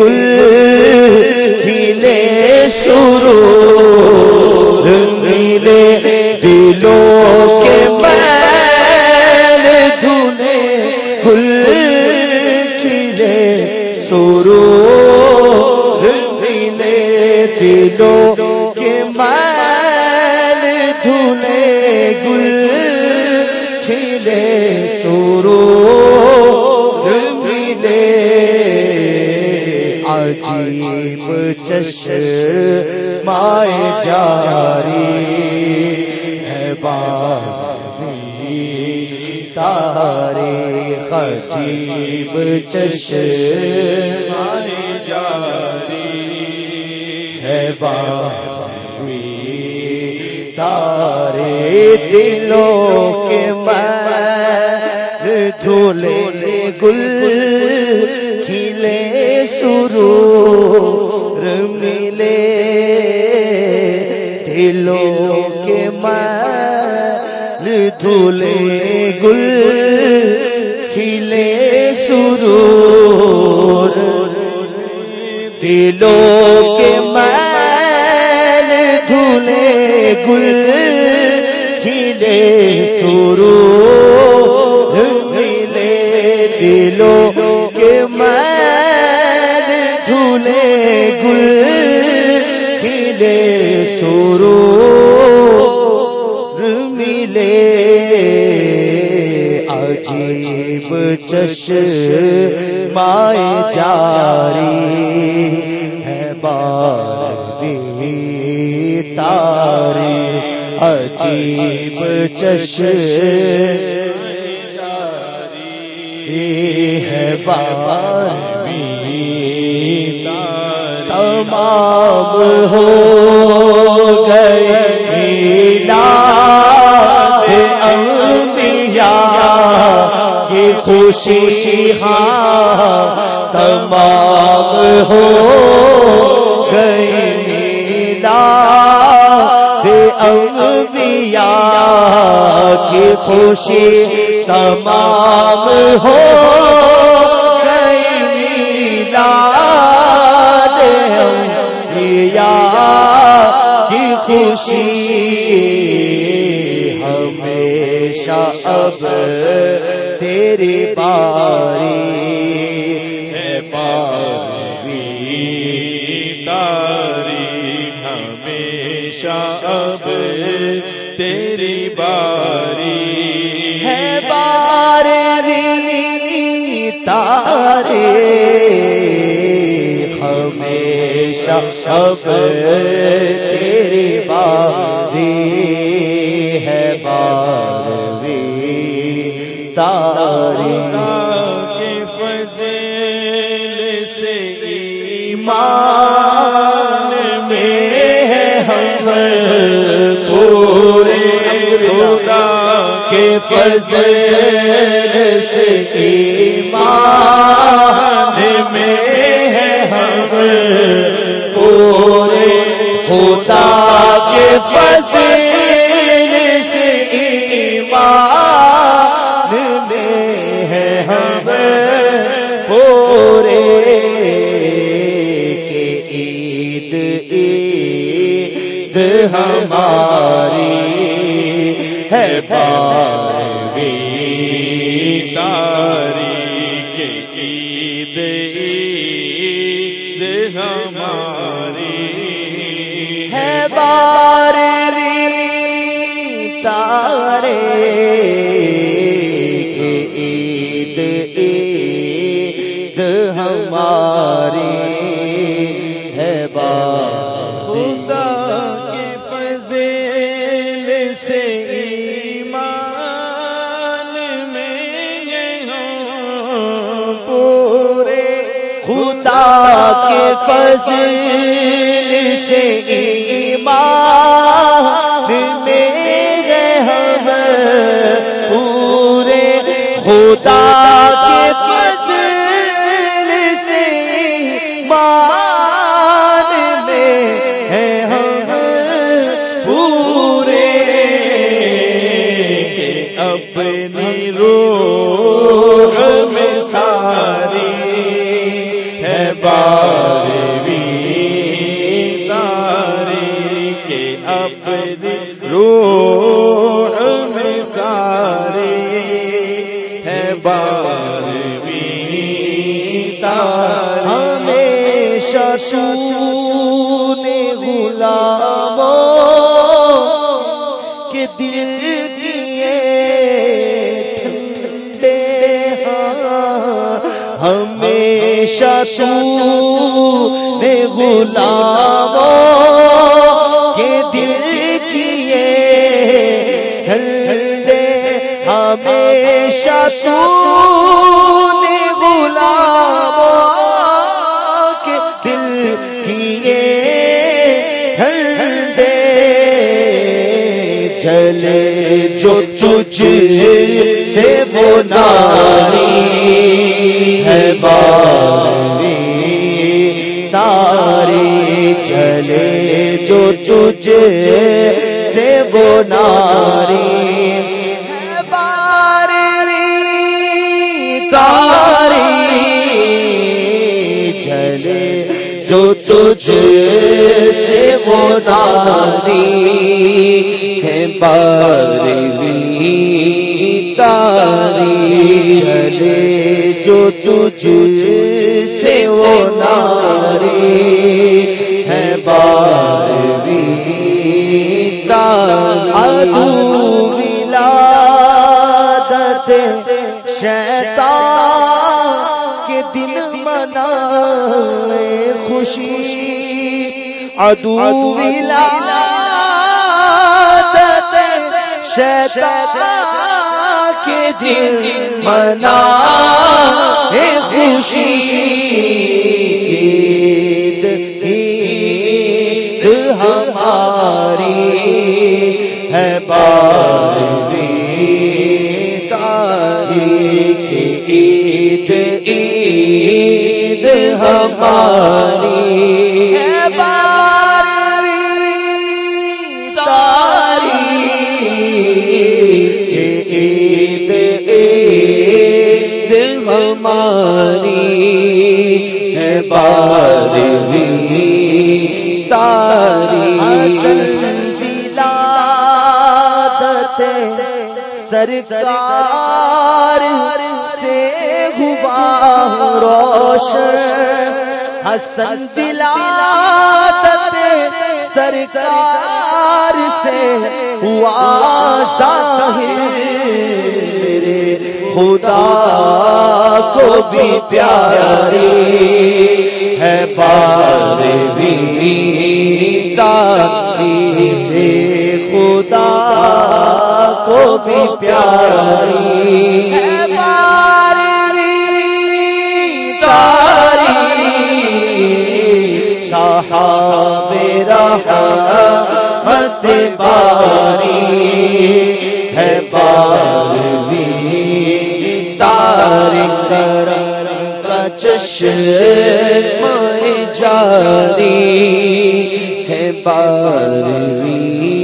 گل کھلے سرو ملے دلوں کے پیر دھنے گل کھلے سرو ملے دلوں چش مائے جاری ہے باوی تارے عجیب چش مائے جاری ہے باوی تارے دلوں کے میر دھولے گل کھلے سرور ملے دلوں کے میر دھولے گل کھلے سرور دلوں کے میل دھلے گل کھلے سرور ملے دلوں گل کھلے سرور ملے۔ عجیب چش مائے جاری ہے باروی تاری عجیب چش ہے باروی تمام ہو گئے میلاد انبیاء کی خوشی ہاں تمام ہو گئی میلاد انبیاء کی خوشی تمام ہو خوشی ہمیشہ اب تیری باری ہے باروی تاری ہمیشہ اب تیری باری ہے باری تارے اب تیری باری ہے باروی تاری کے فضل سے ایمان میں ہے ہم پورے خدا کے فضل سے ایمان میں خدا کے فضل سے ایمان میں ہے ہم پورے کے عید عید ہماری۔ ہے باری تارے عید عید ہماری ہے بار خدا کے فضل سے ایمان میں پورے خدا کے فضل سے ایمان میں ہم پورے خدا کے فضل سے ایمان میں ہے ہم پورے اپنی روح بارہویں تاری ہمیشہ نے غلاموں کے دل کیے ٹھنڈے ہاں۔ ہمیشہ نے غلاموں ہمیشہ نے غلاموں کے دل کیے ٹھنڈے چلے جو تجھ سے وہ ناری ہے باری تاری چلے جو تجھ سے وہ ناری جو تجھ سے وہ ناری ہے، باری تاری چلے جو تجھ سے وہ ناری ہے باری خوشی ادو شیطان کے دن منا خوشی۔ ہے باری تاریخ ولادت سرکار سے ہوا روشن حسن ولادت سرکار سے ہوا ظاہر خدا کو بھی پیاری ہے بارہویں تاریخ خدا کو بھی پیاری ہے باری ہے بارہویں کا چشم جاری ہے بارہویں